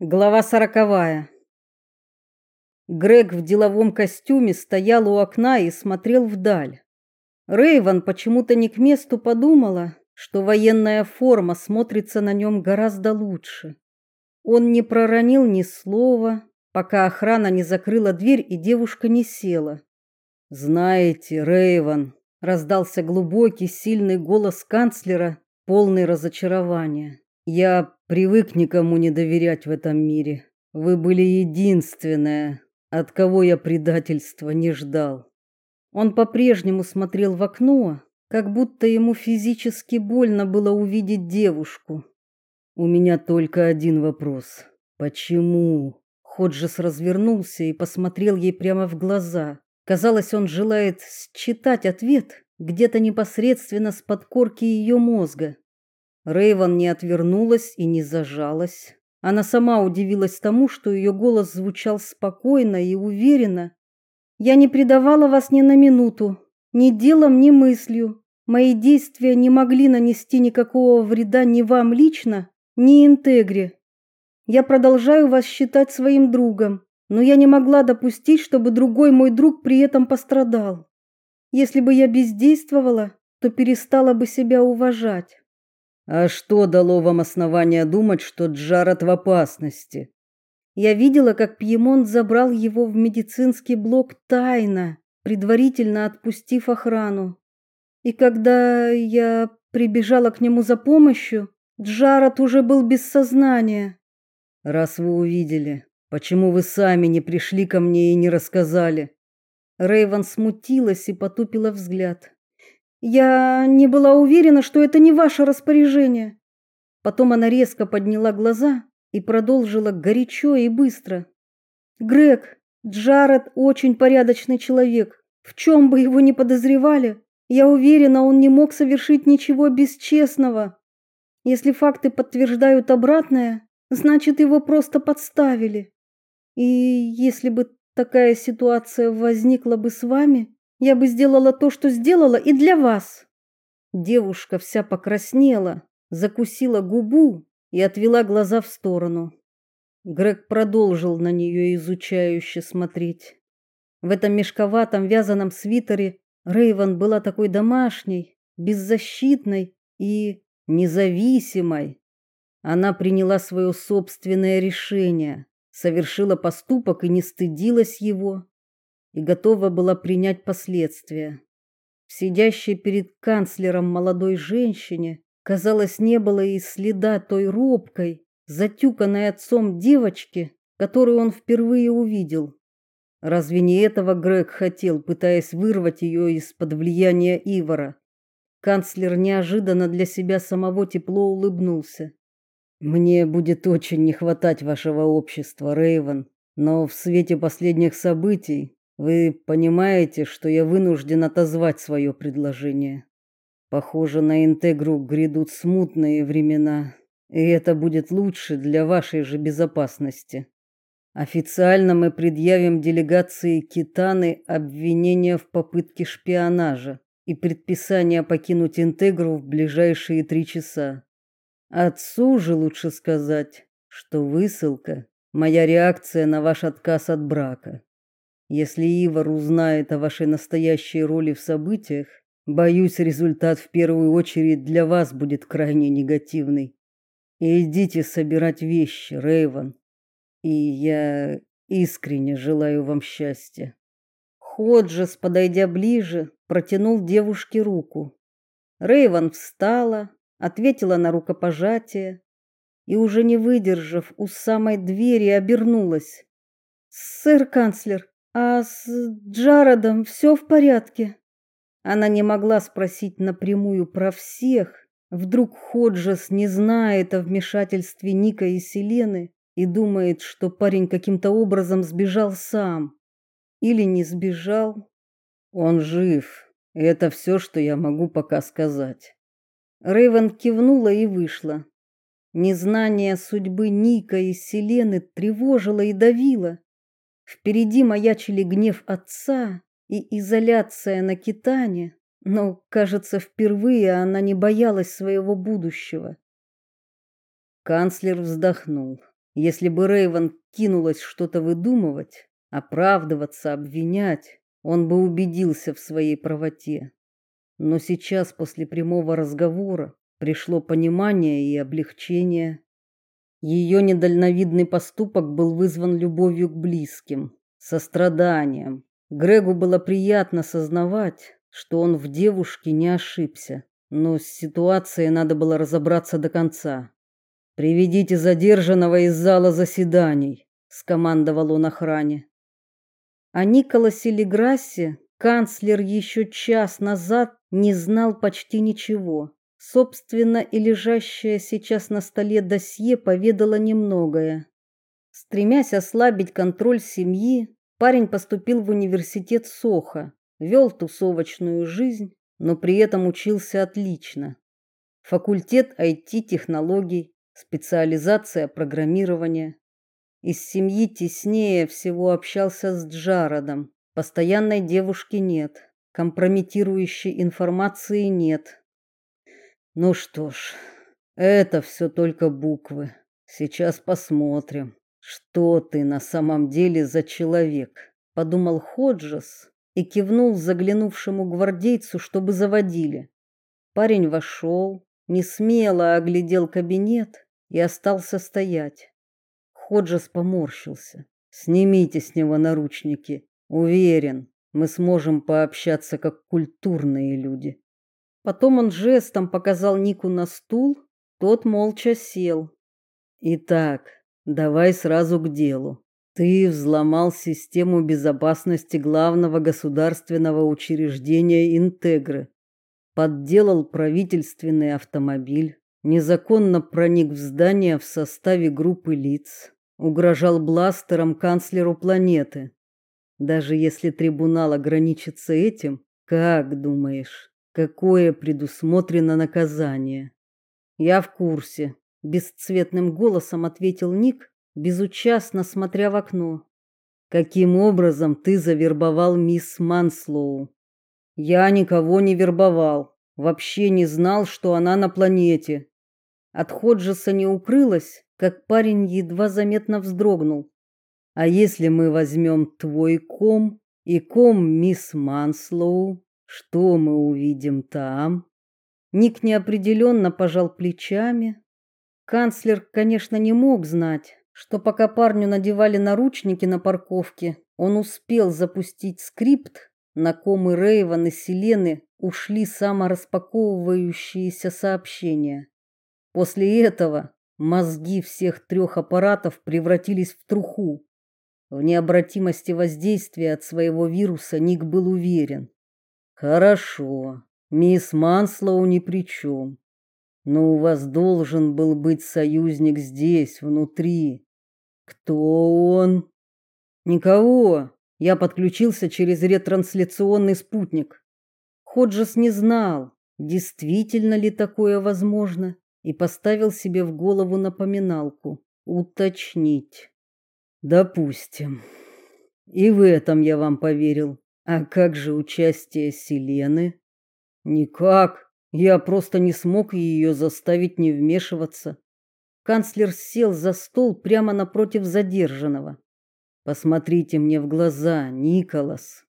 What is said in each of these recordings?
Глава сороковая. Грег в деловом костюме стоял у окна и смотрел вдаль. Рейвен почему-то не к месту подумала, что военная форма смотрится на нем гораздо лучше. Он не проронил ни слова, пока охрана не закрыла дверь и девушка не села. «Знаете, Рейвен», — раздался глубокий, сильный голос канцлера, полный разочарования. Я привык никому не доверять в этом мире. Вы были единственная, от кого я предательства не ждал. Он по-прежнему смотрел в окно, как будто ему физически больно было увидеть девушку. У меня только один вопрос. Почему? Ходжес развернулся и посмотрел ей прямо в глаза. Казалось, он желает считать ответ где-то непосредственно с подкорки ее мозга. Рейвен не отвернулась и не зажалась. Она сама удивилась тому, что ее голос звучал спокойно и уверенно. Я не предавала вас ни на минуту, ни делом, ни мыслью. Мои действия не могли нанести никакого вреда ни вам лично, ни Интегре. Я продолжаю вас считать своим другом, но я не могла допустить, чтобы другой мой друг при этом пострадал. Если бы я бездействовала, то перестала бы себя уважать. А что дало вам основание думать, что Джаред в опасности? Я видела, как Пьемонт забрал его в медицинский блок тайно, предварительно отпустив охрану. И когда я прибежала к нему за помощью, Джаред уже был без сознания. Раз вы увидели, почему вы сами не пришли ко мне и не рассказали? Рейвен смутилась и потупила взгляд. Я не была уверена, что это не ваше распоряжение. Потом она резко подняла глаза и продолжила горячо и быстро. Грег, Джаред очень порядочный человек. В чем бы его ни подозревали, я уверена, он не мог совершить ничего бесчестного. Если факты подтверждают обратное, значит, его просто подставили. И если бы такая ситуация возникла бы с вами, я бы сделала то, что сделала и для вас. Девушка вся покраснела, закусила губу и отвела глаза в сторону. Грег продолжил на нее изучающе смотреть. В этом мешковатом вязаном свитере Рейвен была такой домашней, беззащитной и независимой. Она приняла свое собственное решение, совершила поступок и не стыдилась его и готова была принять последствия. Сидящей перед канцлером молодой женщине, казалось, не было и следа той робкой, затюканной отцом девочки, которую он впервые увидел. Разве не этого Грег хотел, пытаясь вырвать ее из-под влияния Ивара? Канцлер неожиданно для себя самого тепло улыбнулся. Мне будет очень не хватать вашего общества, Рейвен, но в свете последних событий вы понимаете, что я вынужден отозвать свое предложение. Похоже, на Интегру грядут смутные времена, и это будет лучше для вашей же безопасности. Официально мы предъявим делегации Китаны обвинения в попытке шпионажа и предписание покинуть Интегру в ближайшие три часа. Отцу же лучше сказать, что высылка моя реакция на ваш отказ от брака. Если Ивар узнает о вашей настоящей роли в событиях, боюсь, результат в первую очередь для вас будет крайне негативный. идите собирать вещи, Рейвен. И я искренне желаю вам счастья. Ходжес, подойдя ближе, протянул девушке руку. Рейвен встала, ответила на рукопожатие и уже не выдержав, у самой двери обернулась. Сэр канцлер, а с Джаредом все в порядке? Она не могла спросить напрямую про всех. Вдруг Ходжес не знает о вмешательстве Ника и Селены и думает, что парень каким-то образом сбежал сам. Или не сбежал. Он жив. Это все, что я могу пока сказать. Рейвен кивнула и вышла. Незнание судьбы Ника и Селены тревожило и давило. Впереди маячили гнев отца и изоляция на Китане, но, кажется, впервые она не боялась своего будущего. Канцлер вздохнул. Если бы Рейвен кинулась что-то выдумывать, оправдываться, обвинять, он бы убедился в своей правоте. Но сейчас после прямого разговора пришло понимание и облегчение. Ее недальновидный поступок был вызван любовью к близким, состраданием. Грегу было приятно сознавать, что он в девушке не ошибся, но с ситуацией надо было разобраться до конца. Приведите задержанного из зала заседаний, скомандовал он охране. О Николасе Леграссе канцлер еще час назад не знал почти ничего. Собственно, и лежащее сейчас на столе досье поведало немногое. Стремясь ослабить контроль семьи, парень поступил в университет Соха, вел тусовочную жизнь, но при этом учился отлично. Факультет IT-технологий, специализация программирования. Из семьи теснее всего общался с Джародом. Постоянной девушки нет, компрометирующей информации нет. Ну что ж, это все только буквы. Сейчас посмотрим, что ты на самом деле за человек, подумал Ходжес и кивнул заглянувшему гвардейцу, чтобы заводили. Парень вошел, не смело оглядел кабинет и остался стоять. Ходжес поморщился. Снимите с него наручники. Уверен, мы сможем пообщаться как культурные люди. Потом он жестом показал Нику на стул, тот молча сел. Итак, давай сразу к делу. Ты взломал систему безопасности главного государственного учреждения Интегры. Подделал правительственный автомобиль, незаконно проник в здание в составе группы лиц, угрожал бластером канцлеру планеты. Даже если трибунал ограничится этим, как думаешь, какое предусмотрено наказание. Я в курсе, бесцветным голосом ответил Ник, безучастно смотря в окно. Каким образом ты завербовал мисс Манслоу? Я никого не вербовал, вообще не знал, что она на планете. От Ходжеса не укрылось, как парень едва заметно вздрогнул. А если мы возьмем твой ком и ком мисс Манслоу, что мы увидим там? Ник неопределенно пожал плечами. Канцлер, конечно, не мог знать, что пока парню надевали наручники на парковке, он успел запустить скрипт, на ком и Рейвен и Селены ушли самораспаковывающиеся сообщения. После этого мозги всех трех аппаратов превратились в труху. В необратимости воздействия от своего вируса Ник был уверен. Хорошо, мисс Манслоу ни при чем. Но у вас должен был быть союзник здесь, внутри. Кто он? Никого. Я подключился через ретрансляционный спутник. Ходжес не знал, действительно ли такое возможно, и поставил себе в голову напоминалку уточнить. Допустим. И в этом я вам поверил. А как же участие Селены? Никак. Я просто не смог ее заставить не вмешиваться. Канцлер сел за стол прямо напротив задержанного. Посмотрите мне в глаза, Николас.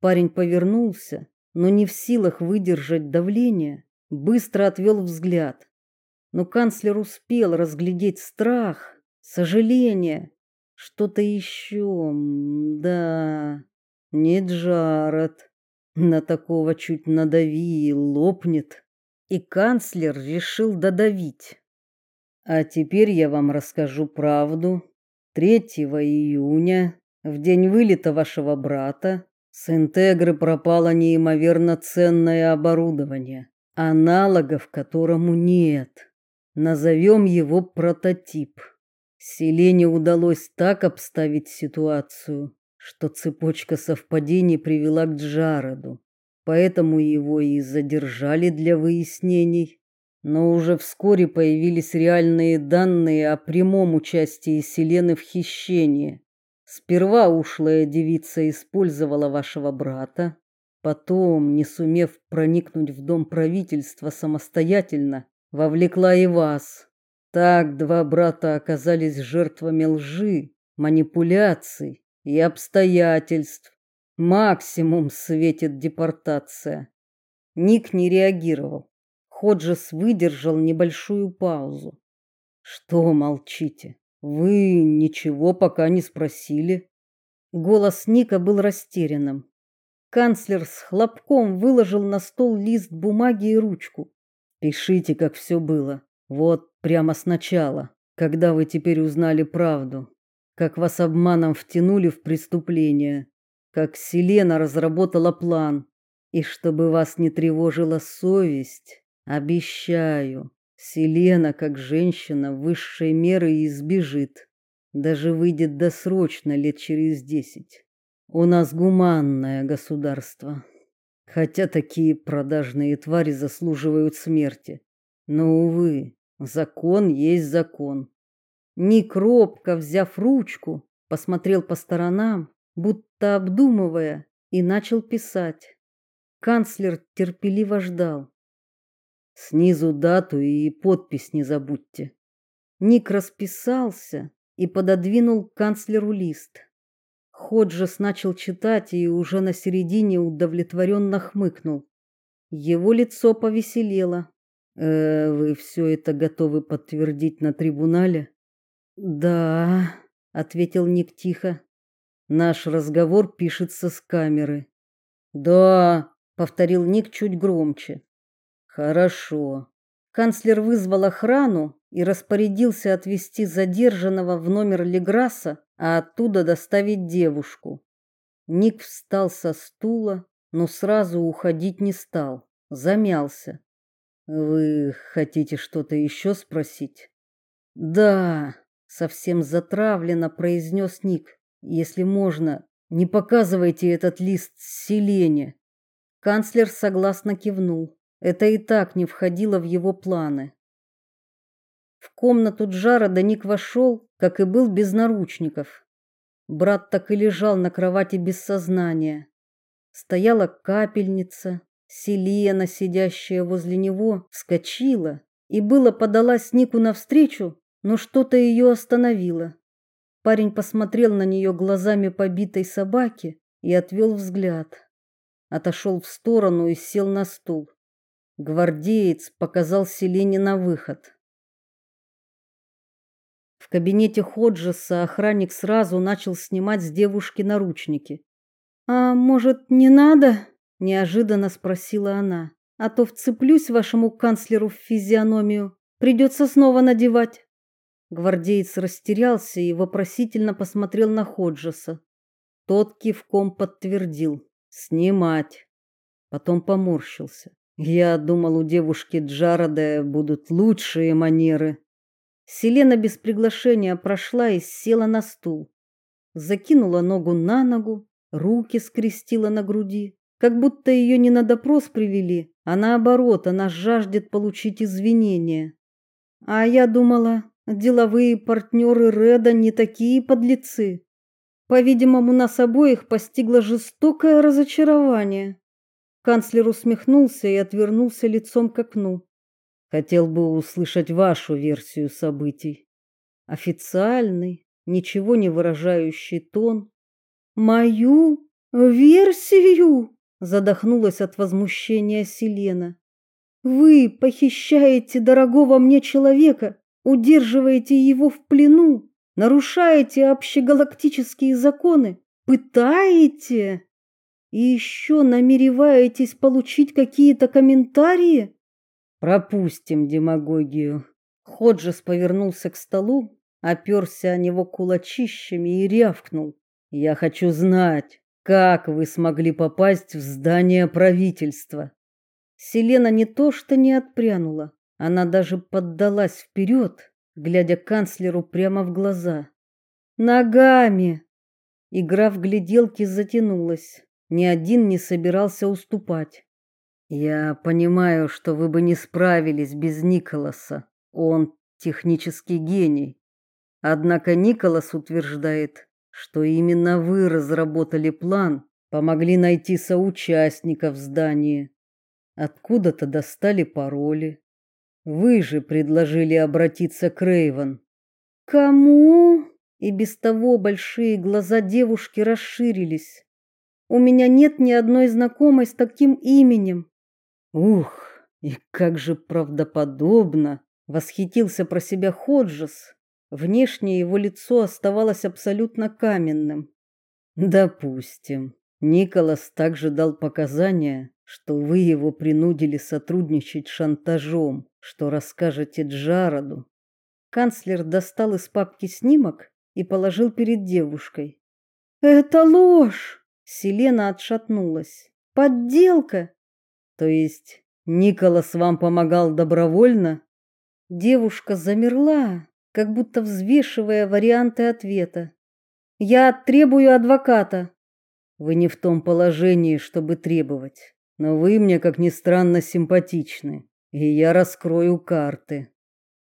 Парень повернулся, но не в силах выдержать давление, быстро отвел взгляд. Но канцлер успел разглядеть страх, сожаление, что-то еще. Да. Не Джаред. На такого чуть надави и лопнет. И канцлер решил додавить. А теперь я вам расскажу правду. 3 июня, в день вылета вашего брата, с Интегры пропало неимоверно ценное оборудование, аналогов которому нет. Назовем его прототип. Селене удалось так обставить ситуацию, что цепочка совпадений привела к Джароду. Поэтому его и задержали для выяснений. Но уже вскоре появились реальные данные о прямом участии Селены в хищении. Сперва ушлая девица использовала вашего брата, потом, не сумев проникнуть в дом правительства самостоятельно, вовлекла и вас. Так два брата оказались жертвами лжи, манипуляций и обстоятельств. Максимум светит депортация. Ник не реагировал. Ходжес выдержал небольшую паузу. Что молчите? Вы ничего пока не спросили. Голос Ника был растерянным. Канцлер с хлопком выложил на стол лист бумаги и ручку. Пишите, как все было. Вот прямо сначала, когда вы теперь узнали правду, как вас обманом втянули в преступление, как Селена разработала план, и чтобы вас не тревожила совесть, обещаю, Селена, как женщина высшей меры избежит, даже выйдет досрочно лет через десять. У нас гуманное государство. Хотя такие продажные твари заслуживают смерти. Но увы, закон есть закон. Ник робко, взяв ручку, посмотрел по сторонам, будто обдумывая, и начал писать. Канцлер терпеливо ждал. Снизу дату и подпись не забудьте. Ник расписался и пододвинул канцлеру лист. Ходжес начал читать и уже на середине удовлетворенно хмыкнул. Его лицо повеселело. Э, вы все это готовы подтвердить на трибунале? Да, ответил Ник тихо. Наш разговор пишется с камеры. Да, повторил Ник чуть громче. Хорошо. Канцлер вызвал охрану и распорядился отвезти задержанного в номер Леграса, а оттуда доставить девушку. Ник встал со стула, но сразу уходить не стал, замялся. Вы хотите что-то еще спросить? Да, совсем затравленно произнес Ник. Если можно, не показывайте этот лист Селене. Канцлер согласно кивнул. Это и так не входило в его планы. В комнату Джарода Ник вошел, как и был без наручников. Брат так и лежал на кровати без сознания. Стояла капельница, Селена, сидящая возле него, вскочила и было подалась Нику навстречу, но что-то ее остановило. Парень посмотрел на нее глазами побитой собаки и отвел взгляд. Отошел в сторону и сел на стул. Гвардеец показал Селене на выход. В кабинете Ходжеса охранник сразу начал снимать с девушки наручники. «А может, не надо?» – неожиданно спросила она. «А то вцеплюсь вашему канцлеру в физиономию. Придется снова надевать». Гвардеец растерялся и вопросительно посмотрел на Ходжеса. Тот кивком подтвердил. «Снимать». Потом поморщился. Я думал, у девушки Джарода будут лучшие манеры. Селена без приглашения прошла и села на стул. Закинула ногу на ногу, руки скрестила на груди, как будто ее не на допрос привели, а наоборот, она жаждет получить извинения. А я думала, деловые партнеры Реда не такие подлецы. По-видимому, нас обоих постигло жестокое разочарование. Канцлер усмехнулся и отвернулся лицом к окну. Хотел бы услышать вашу версию событий. Официальный, ничего не выражающий тон. Мою версию? Задохнулась от возмущения Селена. Вы похищаете дорогого мне человека, удерживаете его в плену, нарушаете общегалактические законы, пытаете и еще намереваетесь получить какие-то комментарии? Пропустим демагогию. Ходжес повернулся к столу, оперся о него кулачищами и рявкнул: "Я хочу знать, как вы смогли попасть в здание правительства?" Селена не то что не отпрянула, она даже поддалась вперед, глядя канцлеру прямо в глаза. Ногами. Игра в гляделки затянулась. Ни один не собирался уступать. Я понимаю, что вы бы не справились без Николаса. Он технический гений. Однако Николас утверждает, что именно вы разработали план, помогли найти соучастников в здании. Откуда-то достали пароли. Вы же предложили обратиться к Рейвен. Кому? И без того большие глаза девушки расширились. У меня нет ни одной знакомой с таким именем. Ух, и как же правдоподобно, восхитился про себя Ходжес. Внешне его лицо оставалось абсолютно каменным. Допустим, Николас также дал показания, что вы его принудили сотрудничать шантажом, что расскажете Джароду. Канцлер достал из папки снимок и положил перед девушкой. Это ложь. Селена отшатнулась. Подделка. То есть Николас вам помогал добровольно? Девушка замерла, как будто взвешивая варианты ответа. Я требую адвоката. Вы не в том положении, чтобы требовать. Но вы мне, как ни странно, симпатичны, и я раскрою карты.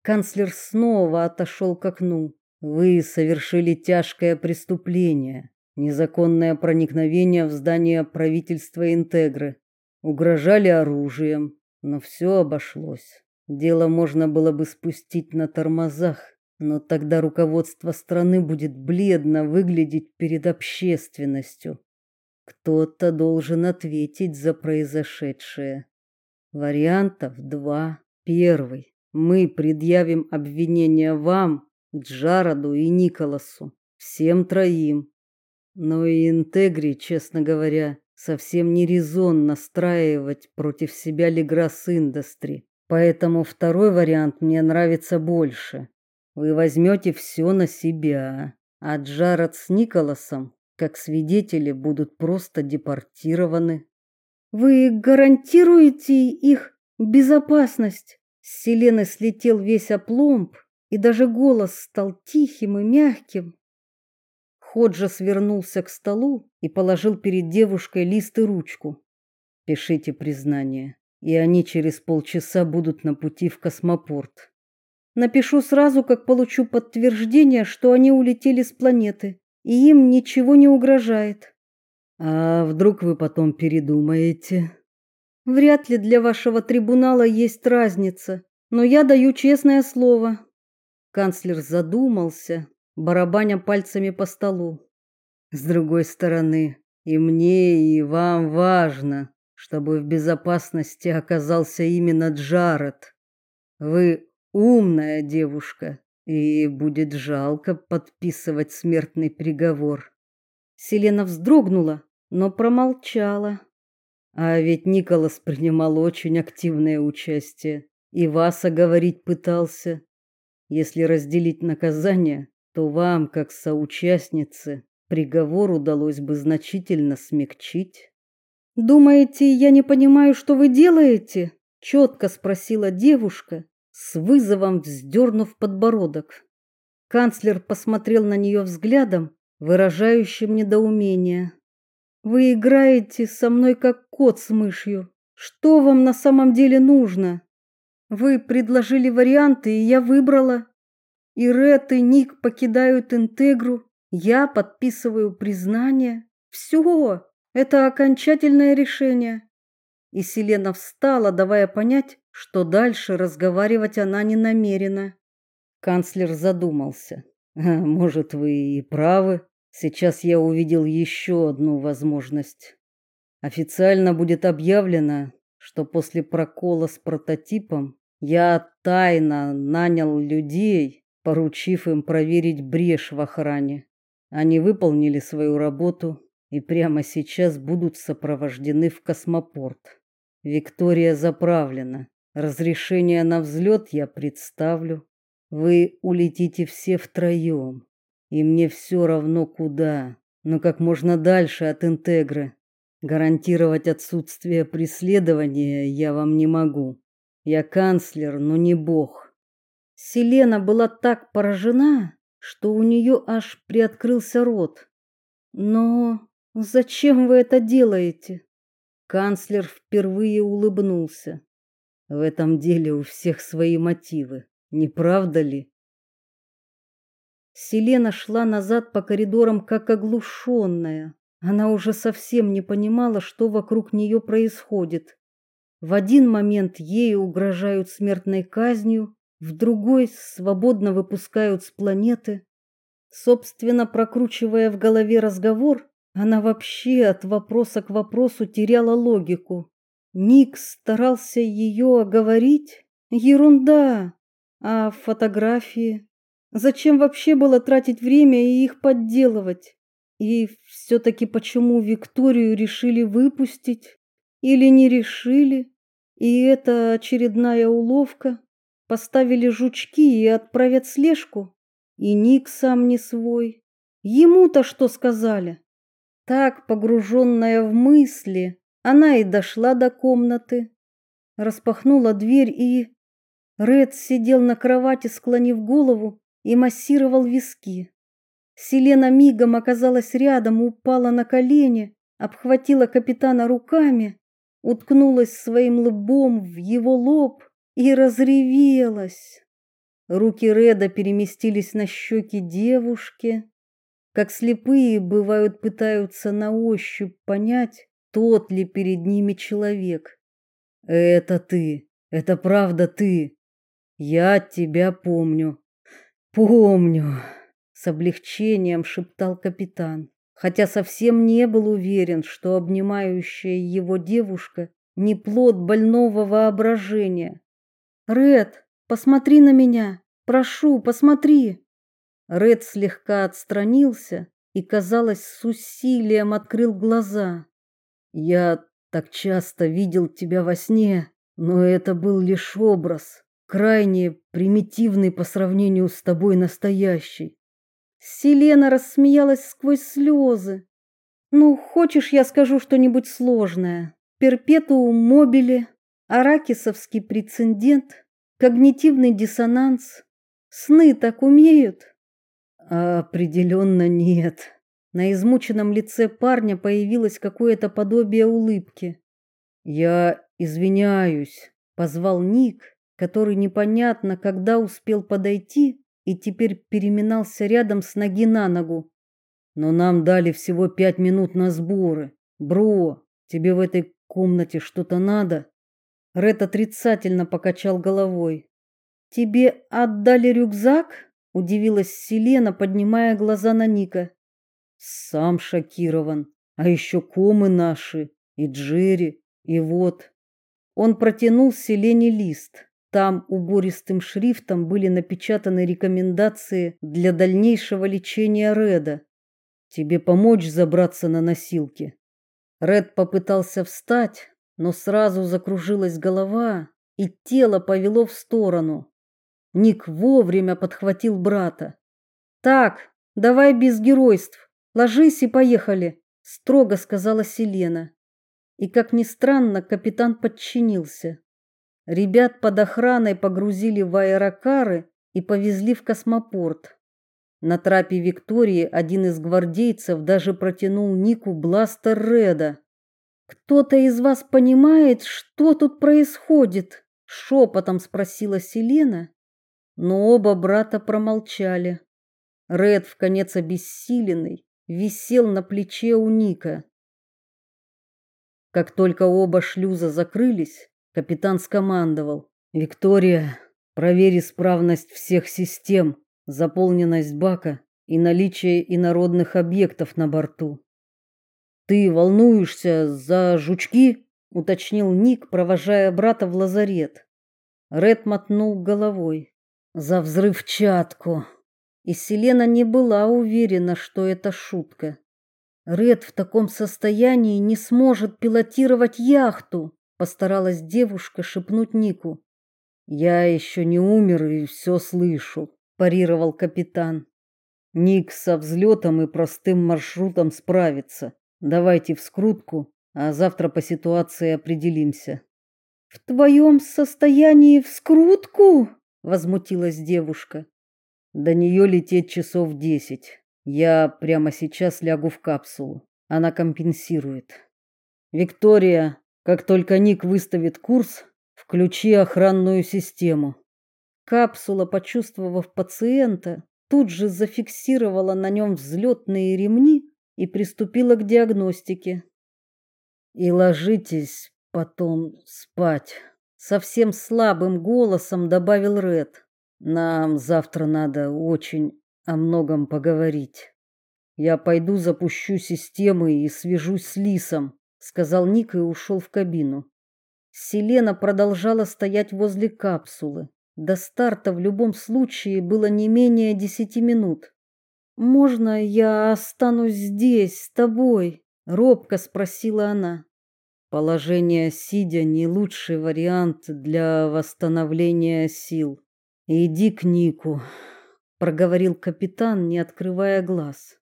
Канцлер снова отошел к окну. Вы совершили тяжкое преступление, незаконное проникновение в здание правительства Интегры. Угрожали оружием, но все обошлось. Дело можно было бы спустить на тормозах, но тогда руководство страны будет бледно выглядеть перед общественностью. Кто-то должен ответить за произошедшее. Вариантов два. Первый. Мы предъявим обвинение вам, Джароду и Николасу, всем троим. Но и Интегри, честно говоря, совсем не резон настраивать против себя Леграс Индастри. Поэтому второй вариант мне нравится больше. Вы возьмете все на себя, а Джаред с Николасом как свидетели будут просто депортированы. Вы гарантируете их безопасность? С Селены слетел весь опломб, и даже голос стал тихим и мягким. Ходжа свернулся к столу и положил перед девушкой лист и ручку. Пишите признание, и они через полчаса будут на пути в космопорт. Напишу сразу, как получу подтверждение, что они улетели с планеты и им ничего не угрожает. А вдруг вы потом передумаете? Вряд ли для вашего трибунала есть разница, но я даю честное слово. Канцлер задумался, барабаня пальцами по столу. С другой стороны, и мне, и вам важно, чтобы в безопасности оказался именно Джаред. Вы умная девушка и будет жалко подписывать смертный приговор. Селена вздрогнула, но промолчала. А ведь Николас принимал очень активное участие и вас оговорить пытался. Если разделить наказание, то вам, как соучастнице, приговор удалось бы значительно смягчить. Думаете, я не понимаю, что вы делаете? четко спросила девушка, с вызовом вздернув подбородок. Канцлер посмотрел на нее взглядом, выражающим недоумение. Вы играете со мной как кот с мышью. Что вам на самом деле нужно? Вы предложили варианты, и я выбрала. И Ред и Ник покидают Интегру, я подписываю признание. Все, это окончательное решение. И Селена встала, давая понять, что дальше разговаривать она не намерена. Канцлер задумался. Может, вы и правы. Сейчас я увидел еще одну возможность. Официально будет объявлено, что после прокола с прототипом я тайно нанял людей, поручив им проверить брешь в охране. Они выполнили свою работу и прямо сейчас будут сопровождены в космопорт. Виктория заправлена. Разрешение на взлет я представлю. Вы улетите все втроем. И мне все равно куда, но как можно дальше от Интегры. Гарантировать отсутствие преследования я вам не могу. Я канцлер, но не бог. Селена была так поражена, что у нее аж приоткрылся рот. Но зачем вы это делаете? Канцлер впервые улыбнулся. В этом деле у всех свои мотивы, не правда ли? Селена шла назад по коридорам как оглушенная. Она уже совсем не понимала, что вокруг нее происходит. В один момент ей угрожают смертной казнью, в другой свободно выпускают с планеты. Собственно, прокручивая в голове разговор, она вообще от вопроса к вопросу теряла логику. Ник старался ее оговорить? Ерунда. А фотографии? Зачем вообще было тратить время и их подделывать? И все-таки почему Викторию решили выпустить? Или не решили? И это очередная уловка? Поставили жучки и отправят слежку? И Ник сам не свой. Ему-то что сказали? Так, погруженная в мысли, она и дошла до комнаты. Распахнула дверь и... Ред сидел на кровати, склонив голову, и массировал виски. Селена мигом оказалась рядом, упала на колени, обхватила капитана руками, уткнулась своим лбом в его лоб и разревелась. Руки Реда переместились на щеки девушки, как слепые бывают пытаются на ощупь понять, тот ли перед ними человек. Это ты, это правда ты. Я тебя помню. Помню, с облегчением шептал капитан, хотя совсем не был уверен, что обнимающая его девушка не плод больного воображения. Ред, посмотри на меня. Прошу, посмотри. Ред слегка отстранился и, казалось, с усилием открыл глаза. Я так часто видел тебя во сне, но это был лишь образ крайне примитивный по сравнению с тобой настоящий. Селена рассмеялась сквозь слезы. Ну, хочешь, я скажу что-нибудь сложное? Перпетуум мобили, аракисовский прецедент, когнитивный диссонанс. Сны так умеют? Определенно нет. На измученном лице парня появилось какое-то подобие улыбки. Я извиняюсь, позвал Ник, который непонятно когда успел подойти и теперь переминался рядом с ноги на ногу. Но нам дали всего пять минут на сборы. Бро, тебе в этой комнате что-то надо? Ред отрицательно покачал головой. Тебе отдали рюкзак? удивилась Селена, поднимая глаза на Ника. Сам шокирован. А еще комы наши и Джерри, и вот. Он протянул Селене лист. Там убористым шрифтом были напечатаны рекомендации для дальнейшего лечения Реда. Тебе помочь забраться на носилки. Ред попытался встать, но сразу закружилась голова, и тело повело в сторону. Ник вовремя подхватил брата. Так, давай без геройств. Ложись и поехали, строго сказала Селена. И как ни странно, капитан подчинился. Ребят под охраной погрузили в аэрокары и повезли в космопорт. На трапе Виктории один из гвардейцев даже протянул Нику бластер Реда. Кто-то из вас понимает, что тут происходит? шепотом спросила Селена, но оба брата промолчали. Ред, в конец обессиленный, висел на плече у Ника. Как только оба шлюза закрылись, Капитан скомандовал: "Виктория, проверь исправность всех систем, заполненность бака и наличие инородных объектов на борту". "Ты волнуешься за жучки?" уточнил Ник, провожая брата в лазарет. Ред мотнул головой. "За взрывчатку". И Селена не была уверена, что это шутка. Ред в таком состоянии не сможет пилотировать яхту постаралась девушка шепнуть Нику. Я еще не умер и все слышу, парировал капитан. Ник со взлетом и простым маршрутом справится. Давайте в скрутку, а завтра по ситуации определимся. В твоем состоянии в скрутку? возмутилась девушка. До нее лететь часов десять. Я прямо сейчас лягу в капсулу. Она компенсирует. Виктория, как только Ник выставит курс, включи охранную систему. Капсула, почувствовав пациента, тут же зафиксировала на нем взлетные ремни и приступила к диагностике. И ложитесь потом спать. Совсем слабым голосом добавил Ред. Нам завтра надо очень о многом поговорить. Я пойду запущу системы и свяжусь с Лисом, сказал Ник и ушел в кабину. Селена продолжала стоять возле капсулы. До старта в любом случае было не менее десяти минут. «Можно я останусь здесь с тобой?» — робко спросила она. Положение сидя не лучший вариант для восстановления сил. Иди к Нику, проговорил капитан, не открывая глаз.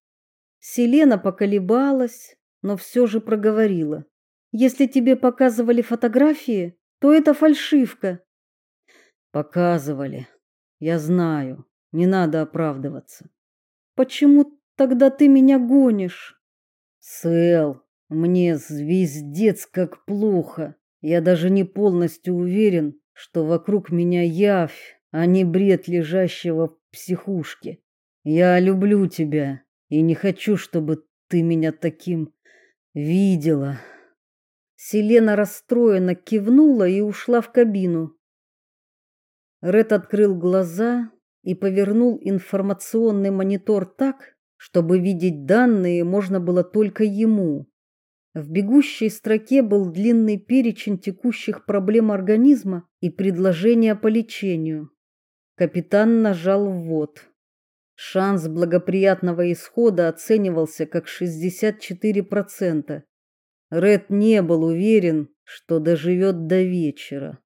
Селена поколебалась, но все же проговорила: "Если тебе показывали фотографии, то это фальшивка". Показывали. Я знаю. Не надо оправдываться. Почему тогда ты меня гонишь? Сэл, мне звездец как плохо. Я даже не полностью уверен, что вокруг меня явь, а не бред лежащего в психушке. Я люблю тебя и не хочу, чтобы ты меня таким видела. Селена расстроенно кивнула и ушла в кабину. Ред открыл глаза и повернул информационный монитор так, чтобы видеть данные можно было только ему. В бегущей строке был длинный перечень текущих проблем организма и предложения по лечению. Капитан нажал ввод. Шанс благоприятного исхода оценивался как 64%. Ред не был уверен, что доживет до вечера.